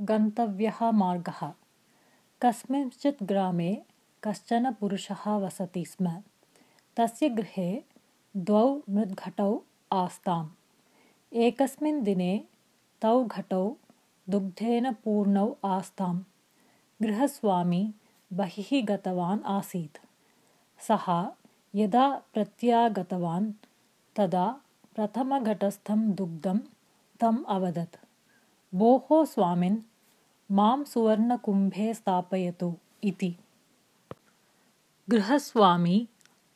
गन्तव्यः मार्गः। कस्मिंश्चित् ग्रामे कश्चन पुरुषः वसति स्म। तस्य गृहे द्वौ मृद्घटौ आस्ताम्। एकस्मिन् दिने तौ घटौ दुग्धेन पूर्णौ आस्ताम्। गृहस्वामी बहिः गतवान् आसीत्। सः यदा प्रत्यागतवान् तदा प्रथमघटस्थं दुग्धं तम् अवदत् भोः स्वामिन् मां सुवर्णकुम्भे स्थापयतु इति। गृहस्वामी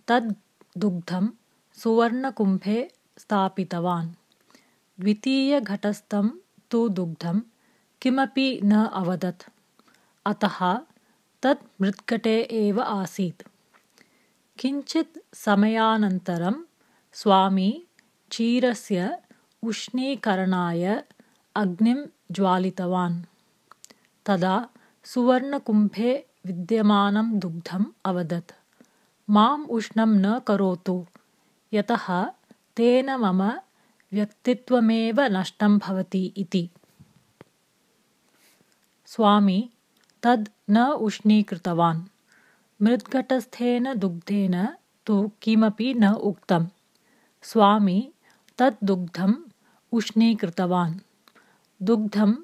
तद् दुग्धं सुवर्णकुम्भे स्थापितवान्। द्वितीयघटस्थं तु दुग्धं किमपि न अवदत्। अतः तत् मृत्कटे एव आसीत्। किञ्चित् समयानन्तरं स्वामी क्षीरस्य उष्णीकरणाय अग्निं ज्वालितवान्। तदा सुवर्णकुम्भे विद्यमानं दुग्धम् अवदत्। माम् उष्णं न करोतु। यतः तेन मम व्यक्तित्वमेव नष्टं भवति इति। स्वामी तद् न उष्णीकृतवान्। मृद्घटस्थेन दुग्धेन तु किमपि न उक्तम्। स्वामी तद् दुग्धम् उष्णीकृतवान् दुग्धं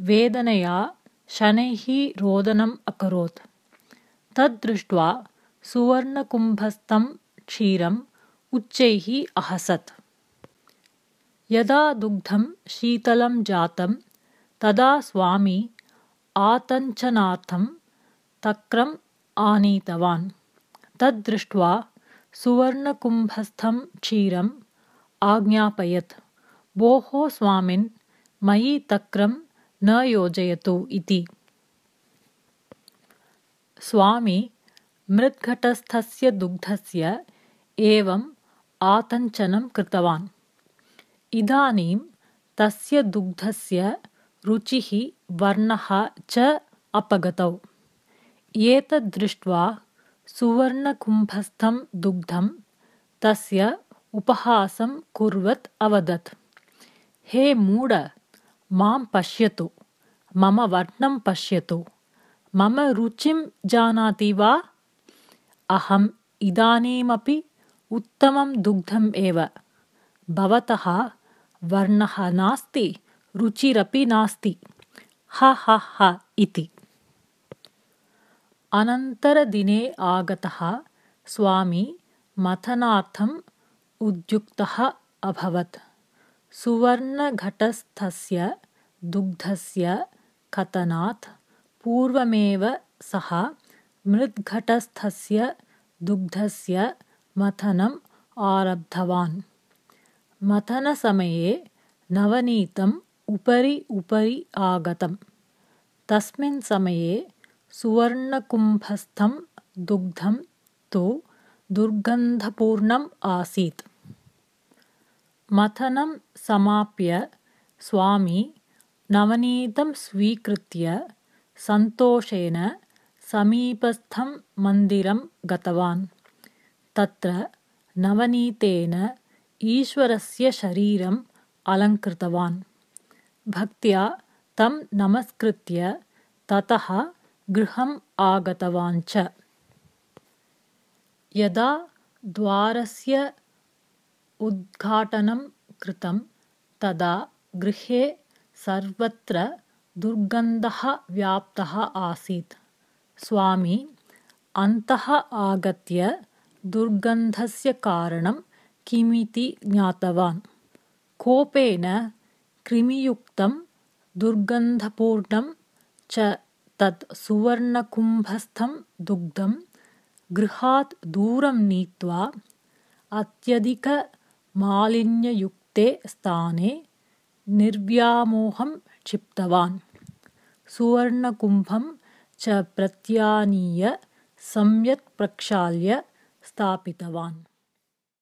वेदनया शनैः रोदनम् अकरोत्। तद्दृष्ट्वा सुवर्णकुम्भस्थं क्षीरम् उच्चैः अहसत्। यदा दुग्धं शीतलं जातं तदा स्वामी आतञ्चनार्थं तक्रम् आनीतवान्। तद्दृष्ट्वा सुवर्णकुम्भस्थं क्षीरम् आज्ञापयत्। भोः स्वामिन् मयि तक्रं न योजयतु इति। स्वामी मृद्घटस्थस्य दुग्धस्य एवम् आतञ्चनं कृतवान्। इदानीं तस्य दुग्धस्य रुचिः वर्णः च अपगतौ। एतद्दृष्ट्वा सुवर्णकुम्भस्थं दुग्धं तस्य उपहासं कुर्वत् अवदत्। हे मूढ मां पश्यतु। मम वर्णं पश्यतु। मम रुचिं जानाति वा? अहम् इदानीमपि उत्तमं दुग्धम् एव। भवतः वर्णः नास्ति रुचिरपि नास्ति। ह ह ह इति। अनन्तरदिने आगतः स्वामी मथनार्थम् उद्युक्तः अभवत् सुवर्णघटस्थस्य दुग्धस्य कथनात् पूर्वमेव सः मृद्घटस्थस्य दुग्धस्य मथनम् आरब्धवान्। मथनसमये नवनीतम् उपरि उपरि आगतम्। तस्मिन् समये सुवर्णकुम्भस्थं दुग्धं तु दुर्गन्धपूर्णम् आसीत् मथनं समाप्य स्वामी नवनीतं स्वीकृत्य सन्तोषेण समीपस्थं मन्दिरं गतवान्। तत्र नवनीतेन ईश्वरस्य शरीरम् अलङ्कृतवान्। भक्त्या तं नमस्कृत्य ततः गृहम् आगतवान् च। यदा द्वारस्य उद्घाटनं कृतं तदा गृहे सर्वत्र दुर्गन्धः व्याप्तः आसीत्। स्वामी अन्तः आगत्य दुर्गन्धस्य कारणं किमिति ज्ञातवान्। कोपेन कृमियुक्तं दुर्गन्धपूर्णं च तत् सुवर्णकुम्भस्थं दुग्धं गृहात् दूरं नीत्वा अत्यधिक मालिन्ययुक्ते स्थाने निर्व्यामोहं क्षिप्तवान्। सुवर्णकुम्भं च प्रत्यानीय सम्यक् प्रक्षाल्य स्थापितवान्